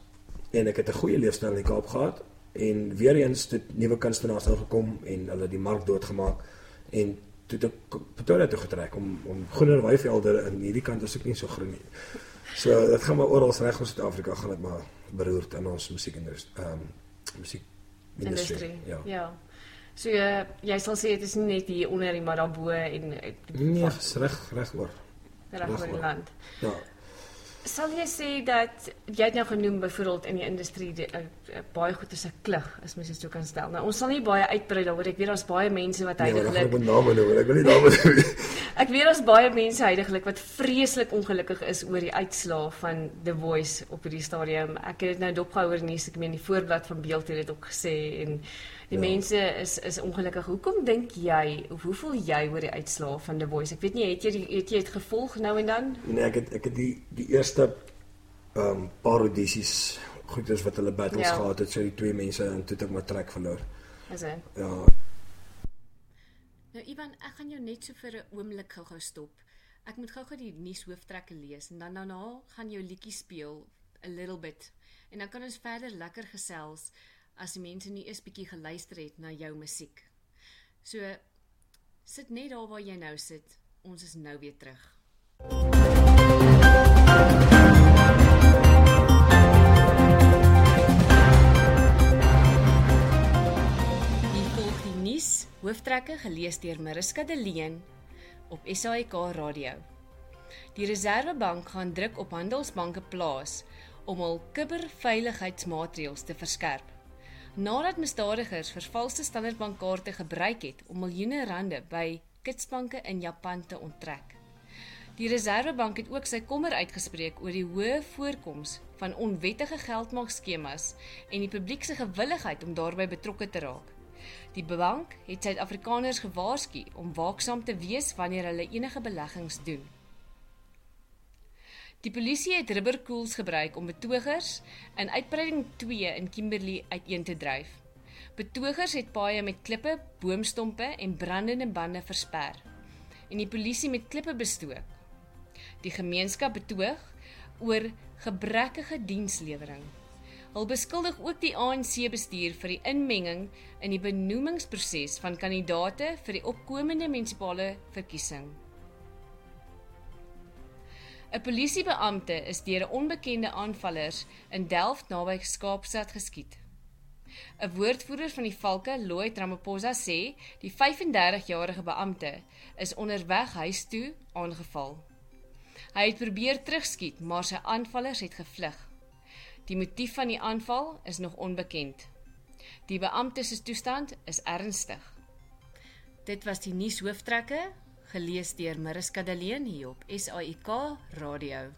En ek het 'n goeie leefstyl in die Kaap gehad en weer eens het nuwe kunstenaars nou gekom en hulle die mark doodgemaak en toe het ek Pretoria toe getrek om om groener weivelde in hierdie kant is ek nie so groen nie. So dit gaan maar oral reg oor Suid-Afrika gaan dit maar beroerd in ons musiekindustrie. Ehm um, musiek Industrie. Ja. Ja. So jy jy sal sê dit is nie net hier onder nie, maar daarbo en Nee, is reg reg oor. reg oor die land. Ja. Sal jy sê dat jy het nou genoem byvoorbeeld in die industrie die, uh, uh, baie goed is 'n klug as mens dit so kan stel. Nou ons sal nie baie uitbrei daaroor. Ek weet daar's baie mense wat Nee, gaan heidaglik ek met name noem. Ek wil nie name noem. <laughs> Ek weet daar's baie mense heidaglik wat vreeslik ongelukkig is oor die uitslae van The Voice op hierdie stadium. Ek het dit nou dopgehou in nuus, ek meen die voorblad van Beeld het dit ook gesê en die ja. mense is is ongelukkig. Hoekom dink jy of hoe voel jy oor die uitslae van The Voice? Ek weet nie, het jy die, het jy dit gevolg nou en dan? Nee, ek het ek het die die eerste ehm um, paar audisies goeders wat hulle battles Ja. gehad het, so die twee mense en toe het ek my trek verloor. Is dit? Ja, Nou Ivan, ek gaan jou net so vir 'n oomblik gou-gou stop. Ek moet gou-gou die nuushoofdtrekke lees en dan daarna gaan jou liedjie speel a little bit. En dan kan ons verder lekker gesels as die mense nie eers bietjie geluister het na jou musiek. So sit net daar waar jy nou sit. Ons is nou weer terug. Hier volg die nuus, hooftrekke gelees deur Mariska de Leen op SAK Radio. Die Reserwebank gaan druk op handelsbanke plaas om hul kuberveiligheidsmaatreëls te verskerp. Nadat misdadigers vervalste standaardbankkaarte gebruik het om miljoene rande by kitsbanke in Japan te onttrek. Die Reserwebank het ook sy kommer uitgespreek oor die hoë voorkoms van onwettige geldmaakskemas en die publiek se gewilligheid om daarbey betrokke te raak. Die bank het Suid-Afrikaners gewaarsku om waaksaam te wees wanneer hulle enige beleggings doen. Die polisie het rubberkoels gebruik om betogers in uitbreiding 2 in Kimberley uiteen te dryf. Betogers het paaie met klippe, boomstompe en brandende bande versper en die polisie met klippe bestook. Die gemeenskap betoog oor gebrekkige dienslewering. Hulle beskuldig ook die ANC bestuur vir die inmenging in die benoemingsproses van kandidaate vir die opkomende munisipale verkiesing. 'n Polisiebeampte is deur 'n onbekende aanvallers in Delft naby Kaapstad geskiet. 'n Woordvoerder van die Valke, Lloyd Ramaphosa, sê die 35-jarige beampte is onderweg huis toe aangeval. Hy het probeer terugskiet, maar sy aanvallers het gevlug. Die motief van die aanval is nog onbekend. Die beampte se toestand is ernstig. Dit was die nuushooftrekke gelees deur Mariska Daleen hier op SAIK Radio.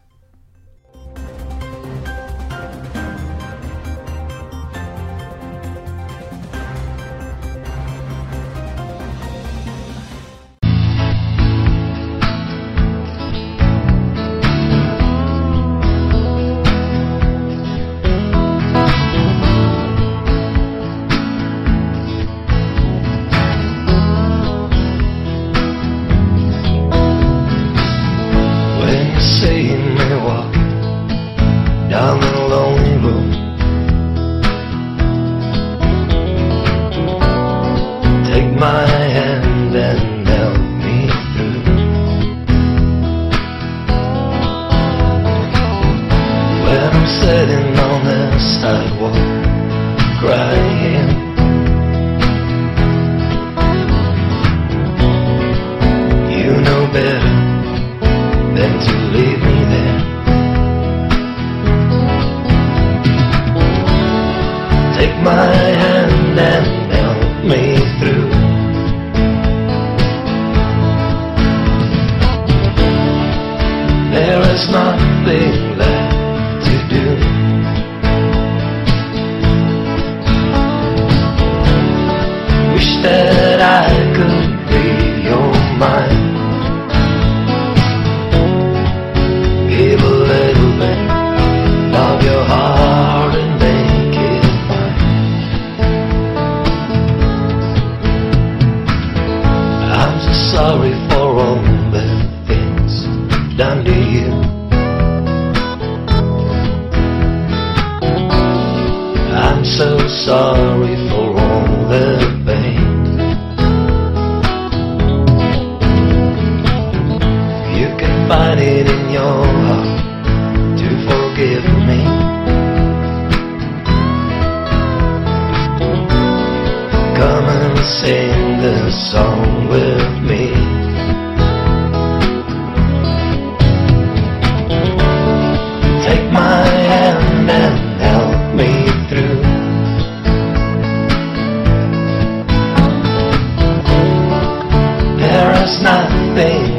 just nothing.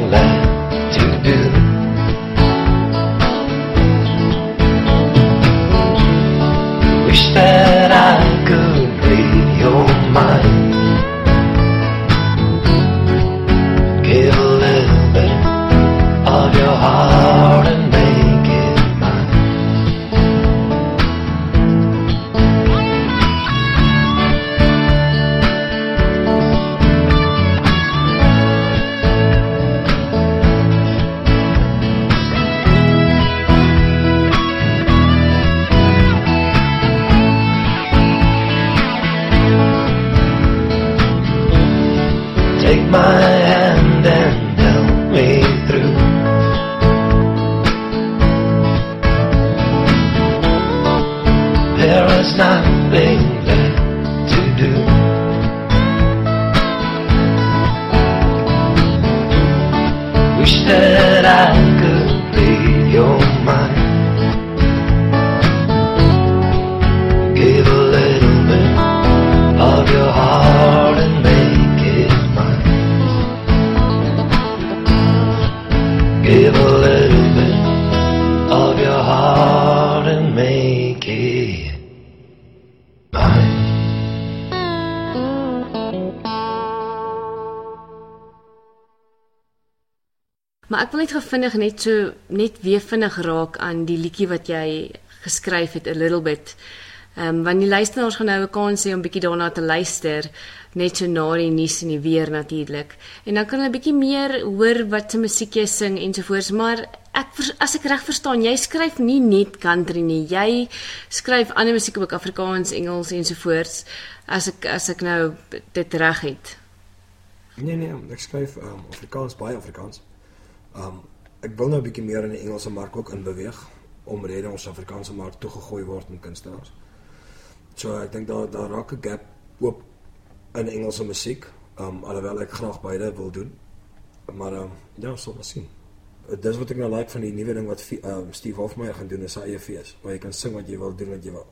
Wil net so net weer vinnig raak aan die liedjie wat jy geskryf het a little bit. Ehm um, want die luisteraars gaan nou 'n kans hê om bietjie daarna te luister net so na die nuus en die weer natuurlik. En dan kan hulle bietjie meer hoor wat se musiek jy sing ensovoorts, maar ek as ek reg verstaan, jy skryf nie net country nie. Jy skryf ander musiek ook Afrikaans, Engels ensovoorts. As ek as ek nou dit reg het. Nee nee, ek skryf um, Afrikaans baie Afrikaans. Um ek wil nou 'n bietjie meer in die Engelse mark ook inbeweeg omrede ons Afrikaanse mark toegegooi word met kunstenaars. So ek dink daar daar raak 'n gap oop in Engelse musiek, um alhoewel ek graag beide wil doen. Maar um ja, sal ons sien. Uh, Dis wat ek nou like van die nuwe ding wat um Steve Hofmeyer gaan doen is sy eie fees waar jy kan sing wat jy wil doen wat jy wil.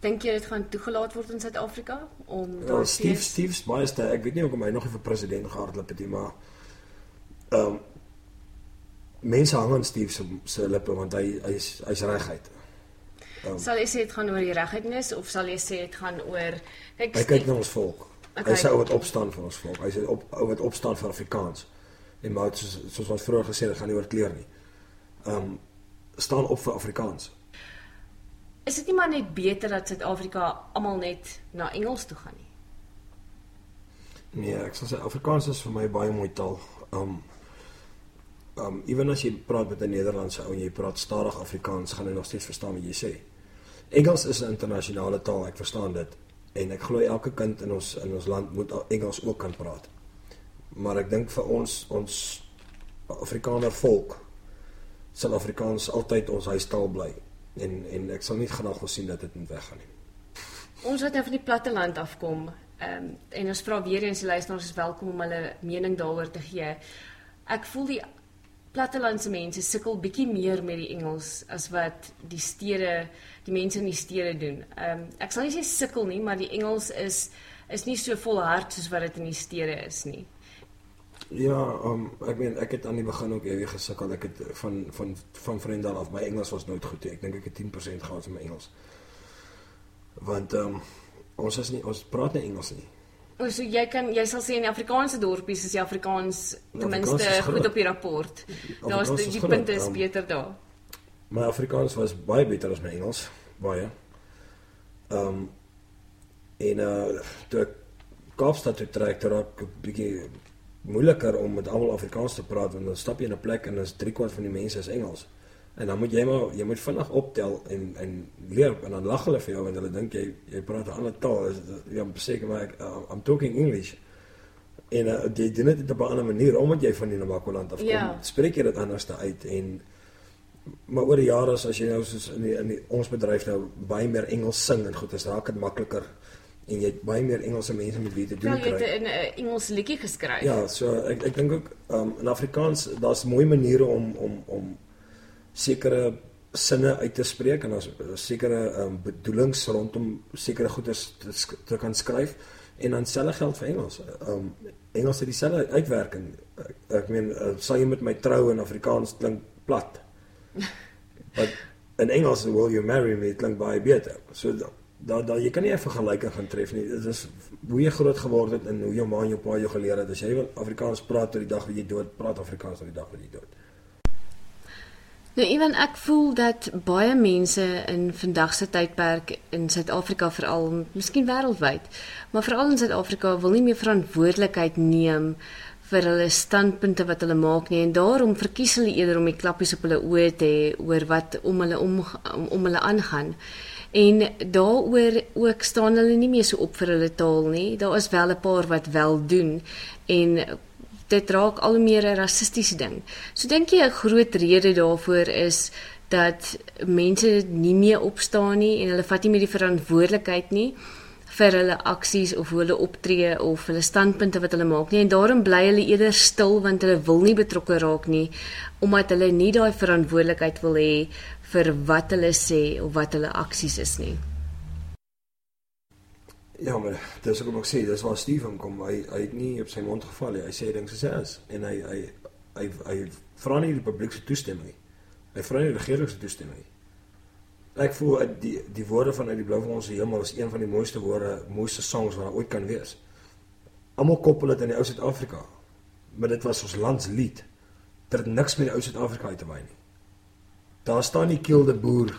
Dink jy dit gaan toegelaat word in Suid-Afrika om Ja, daar Steve fees- Steve's baie sterk. Ek weet nie hoekom hy nog nie vir president gehardloop het nie, maar ehm um, mense hang aan Steve se se lippe want hy hy's hy's reguit. Sal jy sê dit gaan oor die regheidnis of sal jy sê dit gaan oor kyk Hy kyk na ons volk. Okay. Hy sê ou wat opstaan vir ons volk. Hy sê op ou wat opstaan vir Afrikaans. En maar soos soos ons vroeër gesê het, gaan nie oor kleur nie. Um, staan op vir Afrikaans. Is dit nie maar net beter dat Suid-Afrika almal net na Engels toe gaan nie? Nee, ek sal sê Afrikaans is vir my baie mooi taal. Um um ewen as jy praat met 'n Nederlandse ou en jy praat stadig Afrikaans, gaan hy nog steeds verstaan wat jy sê. Engels is 'n internasionale taal, ek verstaan dit. En ek glo elke kind in ons in ons land moet Engels ook kan praat. Maar ek dink vir ons ons Afrikaner volk sal Afrikaans altyd ons huistaal bly. En en ek sal nie graag wil sien dat dit moet weggaan nie. Ons wat nou van die platteland afkom, ehm um, en ons vra weer eens die luisteraars is welkom om hulle mening daaroor te gee. Ek voel die plattelandse mense sukkel bietjie meer met die Engels as wat die stede, die mense in die stede doen. Ehm um, ek sal nie sê sukkel nie, maar die Engels is is nie so volhard soos wat dit in die stede is nie. Ja, um, ek meen ek het aan die begin ook ewig gesukkel. Ek het van van van vriende af my Engels was nooit goed nie. Ek dink ek het 10% gehad in my Engels. Want ehm um, ons is nie ons praat nie Engels nie. O, so jy kan jy sal sê in Afrikaanse dorpies is die Afrikaans ten minste goed op die rapport. Daar's die, die punte is um, beter daar. My Afrikaans was baie beter as my Engels, baie. Ehm um, en uh toe ek Kaapstad toe trek, toe raak 'n bietjie moeiliker om met almal Afrikaans te praat want dan stap jy in 'n plek en dan is 3/4 van die mense is Engels. En dan moet jy maar jy moet vinnig optel en en leer en dan lag hulle vir jou want hulle dink jy jy praat 'n ander taal. Is jy ja, seker maar ek, uh, I'm talking English. En uh, jy doen dit op 'n ander manier omdat jy van die Namakoland afkom. Ja. Spreek jy dit anders uit en maar oor die jare as jy nou soos in die, in die, ons bedryf nou baie meer Engels sing en goed, is raak dit makliker en jy het baie meer Engelse mense met wie te doen Ja, jy het kry. 'n uh, Engels liedjie geskryf. Ja, so ek ek dink ook um, in Afrikaans daar's mooi maniere om om om sekere sinne uit te spreek en daar's sekere um, bedoelings rondom sekere goeders te, te kan skryf En dan selfe geld vir Engels. Um Engels het dieselfde uitwerking. Ek, ek meen uh, sal jy met my trou in Afrikaans klink plat. <laughs> Maar in Engels will you marry me klink baie beter. So dat dat jy kan nie 'n vergelyking gaan tref nie. Dit is hoe jy groot geword het en hoe jou ma en jou pa jou geleer het. As jy wil Afrikaans praat tot die dag wat jy dood, praat Afrikaans tot die dag wat jy dood. Nou ewen ek voel dat baie mense in vandag se tydperk in Suid-Afrika veral, miskien wêreldwyd, maar veral in Suid-Afrika wil nie meer verantwoordelikheid neem vir hulle standpunte wat hulle maak nie en daarom verkies hulle eerder om die klappies op hulle oë te hê oor wat om hulle om om, om hulle aangaan. En daaroor ook staan hulle nie meer so op vir hulle taal nie. Daar is wel 'n paar wat wel doen en dit raak al hoe meer 'n rassistiese ding. So dink jy 'n groot rede daarvoor is dat mense nie meer opstaan nie en hulle vat nie meer die verantwoordelikheid nie vir hulle aksies of hoe hulle optree of hulle standpunte wat hulle maak nie en daarom bly hulle eerder stil want hulle wil nie betrokke raak nie omdat hulle nie daai verantwoordelikheid wil hê vir wat hulle sê of wat hulle aksies is nie. Ja, maar dis ook om ek sê, dis waar Steven kom. Hy hy het nie op sy mond geval nie. Hy sê dinge soos hy is en hy hy hy hy vra nie die publiek se toestemming nie. Hy vra nie die regering se toestemming nie. Ek voel die die woorde van uit die blou van ons hemel is een van die mooiste woorde, mooiste songs wat ooit kan wees. Almal koppel dit aan die ou Suid-Afrika. Maar dit was ons landslied. Dit het niks met die ou Suid-Afrika te wy nie. Daar staan nie kill the boer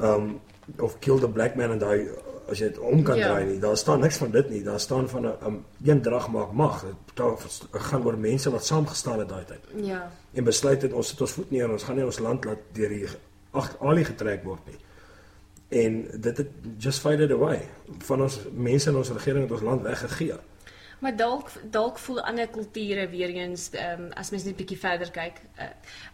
um of kill the black man en daai as jy dit om kan Ja. draai nie. Daar staan niks van dit nie. Daar staan van 'n um, een drag maak mag. Dit gaan oor mense wat saamgestaan het daai tyd Ja. en besluit het ons sit ons voet neer en ons gaan nie ons land laat deur die ag alie getrek word nie. En dit het just faded away. Van ons mense in ons regering het ons land weggegee. Maar dalk dalk voel ander kulture weer eens ehm um, as mens net bietjie verder kyk. Uh,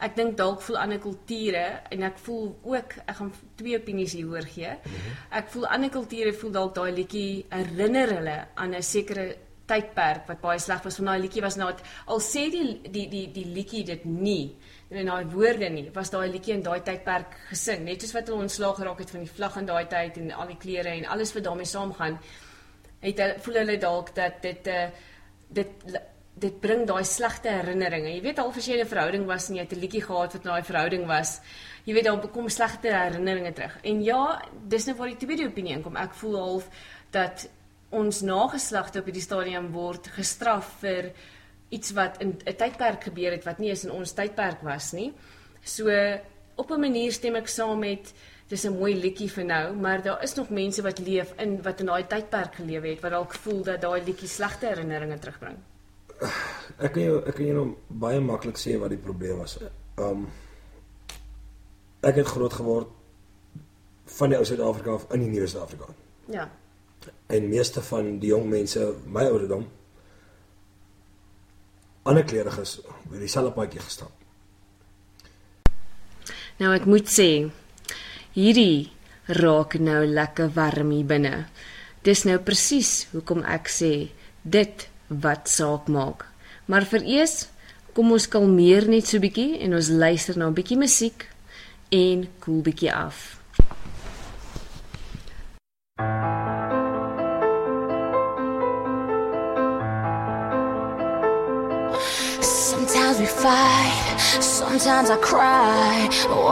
ek dink dalk voel ander kulture en ek voel ook ek gaan twee opinies hieroor gee. -hmm. Ek voel ander kulture voel dalk daai liedjie herinner hulle aan 'n sekere tydperk wat baie sleg was van daai liedjie was nou al sê die die die die liedjie dit nie en daai woorde nie was daai liedjie in daai tydperk gesing net soos wat hulle ontslaag geraak het van die vlag in daai tyd en al die klere en alles wat daarmee saamgaan het hulle voel hulle dalk dat dit uh, dit dit bring daai slegte herinneringe. Jy weet al as jy 'n verhouding was en jy het 'n liedjie gehad wat in daai verhouding was, jy weet dan kom slegte herinneringe terug. En ja, dis nou waar die tweede opinie inkom. Ek voel half dat ons nageslagte op hierdie stadium word gestraf vir iets wat in 'n tydperk gebeur het wat nie eens in ons tydperk was nie. So op 'n manier stem ek saam met dis 'n mooi liedjie vir nou, maar daar is nog mense wat leef in wat in daai tydperk geleef het wat dalk voel dat daai liedjie slegte herinneringe terugbring. Ek kan jou ek kan jou nou baie maklik sê wat die probleem was. Um ek het groot geword van die ou Suid-Afrika af in die nuwe Suid-Afrika. Ja. En meeste van die jong mense my ouderdom ander klere ges by dieselfde paadjie gestap. Nou ek moet sê hierdie raak nou lekker warm hier binne. Dis nou presies hoekom ek sê dit wat saak maak. Maar vir eers kom ons kalmeer net so bietjie en ons luister na 'n bietjie musiek en koel bietjie af. Sometimes we fight, sometimes I cry.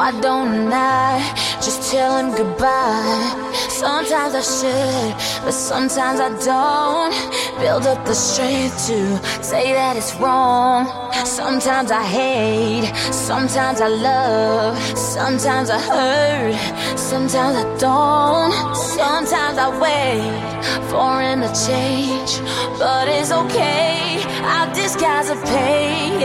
I don't I just tell him goodbye. Sometimes I should, but sometimes I don't. Build up the strength to say that it's wrong. Sometimes I hate, sometimes I love, sometimes I hurt, sometimes I don't. Sometimes I wait for him to change, but it's okay. I'll disguise the pain,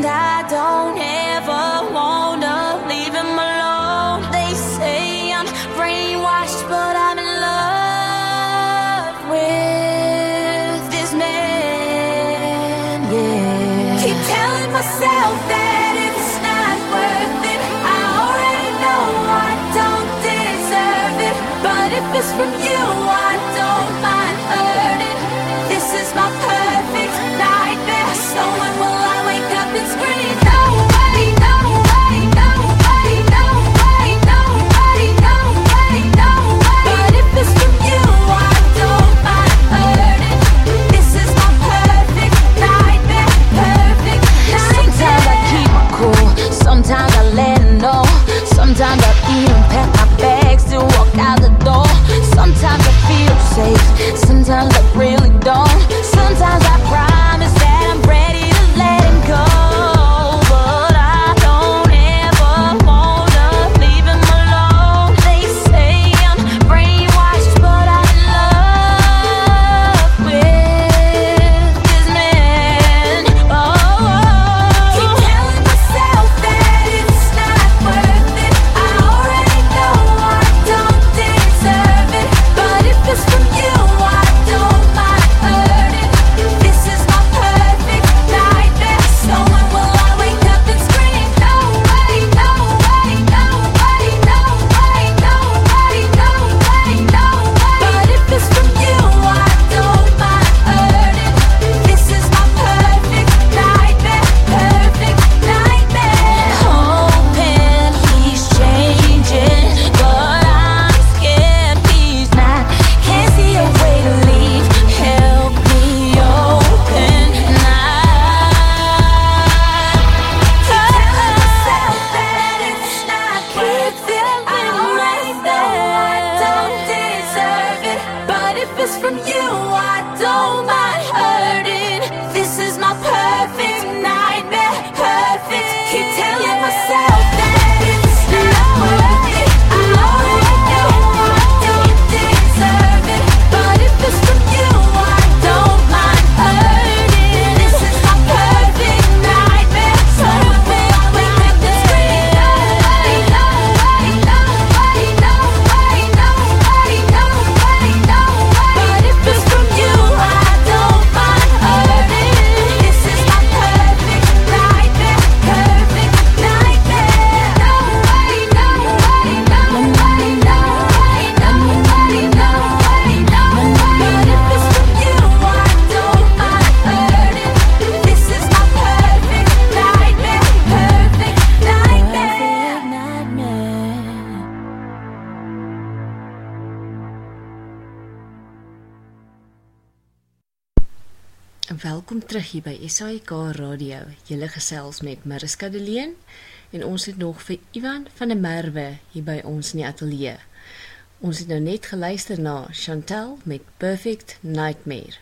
and I don't ever wanna leave him alone. They say I'm brainwashed, but I'm in love with this man. Yeah, keep telling myself that it's not worth it. I already know I don't deserve it, but if it's from you, SAK Radio. Julle gesels met Mariska de Leen en ons het nog vir Ivan van der Merwe hier by ons in die ateljee. Ons het nou net geluister na Chantel met Perfect Nightmare.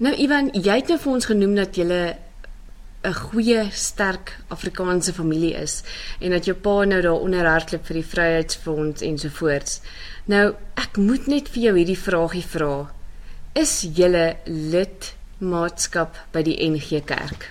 Nou Ivan, jy het nou vir ons genoem dat jy 'n goeie, sterk Afrikaanse familie is en dat jou pa nou daar onder hardloop vir die Vryheidsfront ensovoorts. Nou, ek moet net vir jou hierdie vragie vra. Is jy lidmaatskap by die NG Kerk?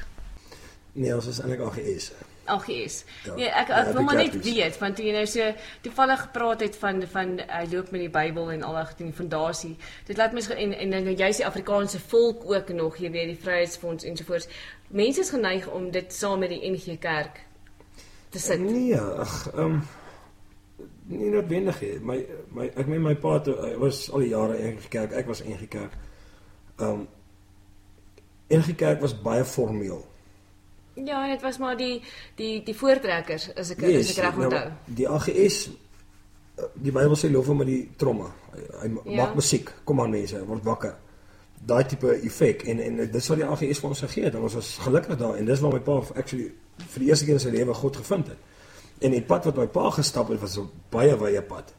Nee, ons is eintlik AGS. Ag yes. Ja. Nee, ek Ja, ek wil maar net weet want toe jy nou so toevallig gepraat het van van hy loop met die Bybel en al daai die fondasie. Dit laat mens ge- en en dan jy's die Afrikaanse volk ook nog, jy weet die Vryheidsfonds ensovoorts. Mense is geneig om dit saam met die NG Kerk te sit. Nee, ag, ehm um, nie noodwendig nie. My my ek meen my pa hy was al die jare in die kerk. Ek was in die kerk. Ehm um, in die kerk was baie formeel. Ja, en dit was maar die die die voortrekkers as ek as ek reg nou, onthou. die AGS eh, die Bybel sê lof hom met die tromme. Hy, hy Ja. maak musiek. Kom aan mense, word wakker. Daai tipe effek en en dit sou die AGS vir ons gegee het. En ons was gelukkig daar en dis waar my pa actually vir die eerste keer in sy lewe God gevind het. En die pad wat my pa gestap het was 'n baie wye pad.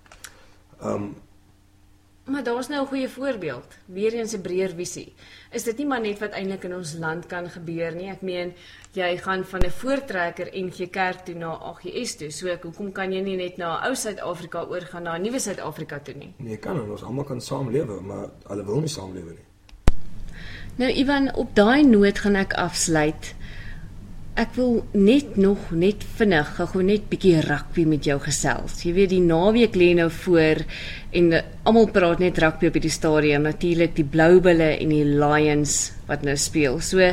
Maar daar's nou 'n goeie voorbeeld. Weer eens 'n breër visie. Is dit nie maar net wat eintlik in ons land kan gebeur nie? Ek meen, jy gaan van 'n voortrekker NG Kerk toe na AGS toe. So hoekom kan jy nie net na ou Suid-Afrika oorgaan na 'n nuwe Suid-Afrika toe nie? Nee, kan en ons almal kan saamlewe, maar hulle wil nie saamlewe nie. Nou Ivan, op daai noot gaan ek afsluit. Ek wil net nog net vinnig gou net bietjie rugby met jou gesels. Jy weet die naweek lê nou voor en almal praat net rugby op hierdie stadium. Natuurlik die Blou Bulle en die Lions wat nou speel. So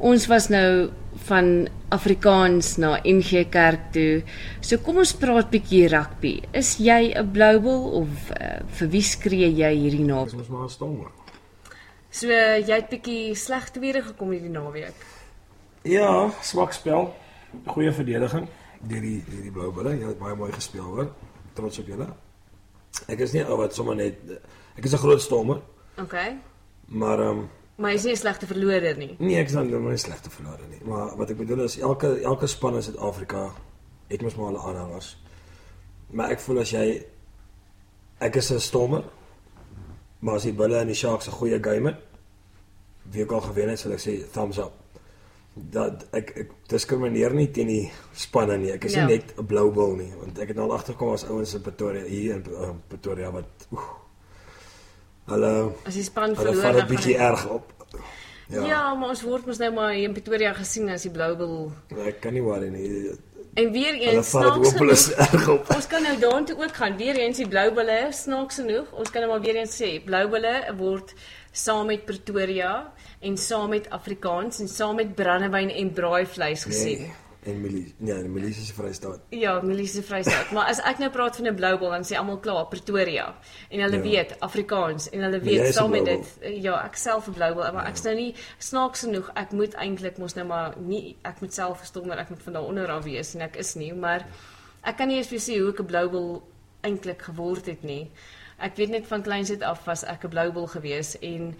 ons was nou van Afrikaans na NG Kerk toe. So kom ons praat bietjie rugby. Is jy 'n Blou Bull of uh, vir wie skree jy hierdie naweek? Mos maar 'n stomme. So jy het bietjie sleg tweede gekom hierdie naweek. Ja, swak spel. Goeie verdediging deur die deur die Blou Bulle. Jy het baie mooi gespeel, hoor. Trots op julle. Ek is nie ou wat sommer net ek is 'n groot stomme, OK. maar ehm um, Maar jy is nie 'n slegte verlorer nie. nee, ek is dan nie slegte verlore nie. Maar wat ek bedoel is elke elke span in Suid-Afrika het mos maar hulle aanhangers. Maar ek voel as jy ek is 'n stommer, maar as die Bulle en die Sharks 'n goeie game het, wie ook al gewen het, sal ek sê thumbs up. Dat ek ek diskrimineer nie teen die spanne nie. Ek is Ja. nie net 'n blou bil nie, want ek het nou al agterkom as ouens in Pretoria hier in uh, Pretoria wat oef, hulle As die span verloor val 'n dan bietjie gaan erg op. Ja. ja, maar ons word mos nou maar hier in Pretoria gesien as die Blou Bull. Ek kan nie worry nie. En weer eens snaaks genoeg. Ons kan nou daartoe ook gaan. Weer eens die Blou Bulle snaaks genoeg. Ons kan nou maar weer eens sê Blou Bulle word saam met Pretoria en saam met Afrikaans en saam met brandewyn en braaivleis gesien. Nee, en Milie, nee, die Milie se Vrystaat. Ja, Milisie Vrystaat. Maar as ek nou praat van 'n blou bal dan sê almal klaar Pretoria en hulle Ja. weet Afrikaans en hulle jy weet is saam met dit ja, ek self 'n blou bal, maar ek's nou nie snaaks genoeg. Ek moet eintlik mos nou maar nie ek moet self verstom dat ek moet van daaronder af wees en ek is nie, maar ek kan nie eens vir sê hoe ek 'n blou bal eintlik geword het nie. Ek weet net van kleins uit af was ek 'n blou bal gewees en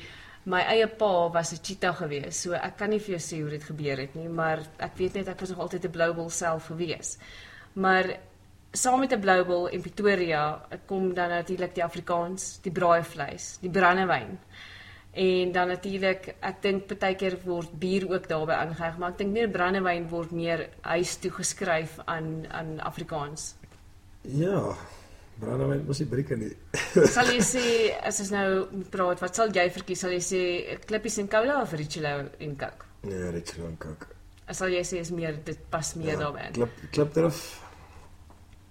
my eie pa was 'n cheetah gewees. So ek kan nie vir jou sê hoe dit gebeur het nie, maar ek weet net ek was nog altyd 'n blou bal self gewees. Maar saam met 'n blou bal en Pretoria kom dan natuurlik die Afrikaans, die braaivleis, die brandewyn. En dan natuurlik, ek dink partykeer word bier ook daarbey aangeheg, maar ek dink meer brandewyn word meer huis toe geskryf aan aan Afrikaans. Ja. Brandewyn mos nie brieke nie. <laughs> Sal jy sê as ons nou praat, wat sal jy verkies? Sal jy sê klippies en cola of Richelieu en Coke? Nee, Richard Kak. Sal jy sê is meer dit pas meer ja, daarbey. Klip klipdrif.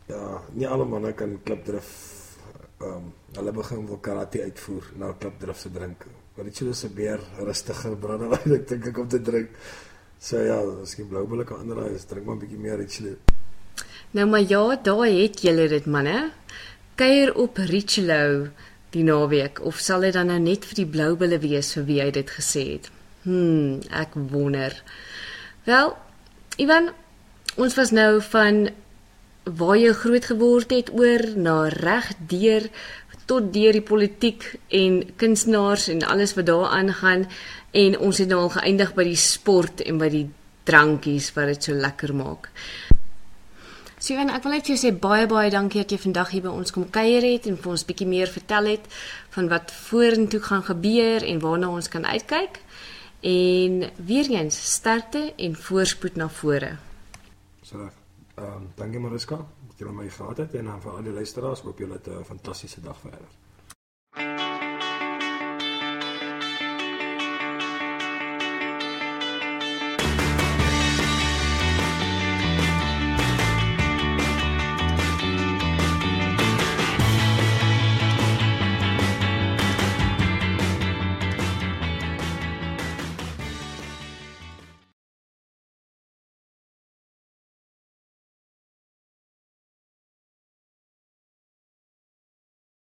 Ja, nie alle manne kan klipdrif ehm um, hulle begin wil karate uitvoer na klipdrif se drink. Maar Richard is 'n meer rustiger brandewyn <laughs> ek dink ek om te drink. So ja, miskien blou bulle kan ander is drink maar 'n bietjie meer Richard. Nou maar ja, daar het julle dit manne. Kuier op Richelieu die naweek of sal dit dan nou net vir die blou bulle wees vir wie hy dit gesê het? Hm, ek wonder. Wel, Ivan, ons was nou van waar jy groot geword het oor na reg deur tot deur die politiek en kunstenaars en alles wat daar aangaan en ons het nou al geëindig by die sport en by die drankies wat dit so lekker maak. So en ek wil net vir jou sê baie baie dankie dat jy vandag hier by ons kom kuier het en vir ons bietjie meer vertel het van wat vorentoe gaan gebeur en waarna ons kan uitkyk. En weer eens sterkte en voorspoed na vore. So. Ehm um, dankie Mariska dat jy my gehad het en dan vir al die luisteraars hoop julle het 'n fantastiese dag verder.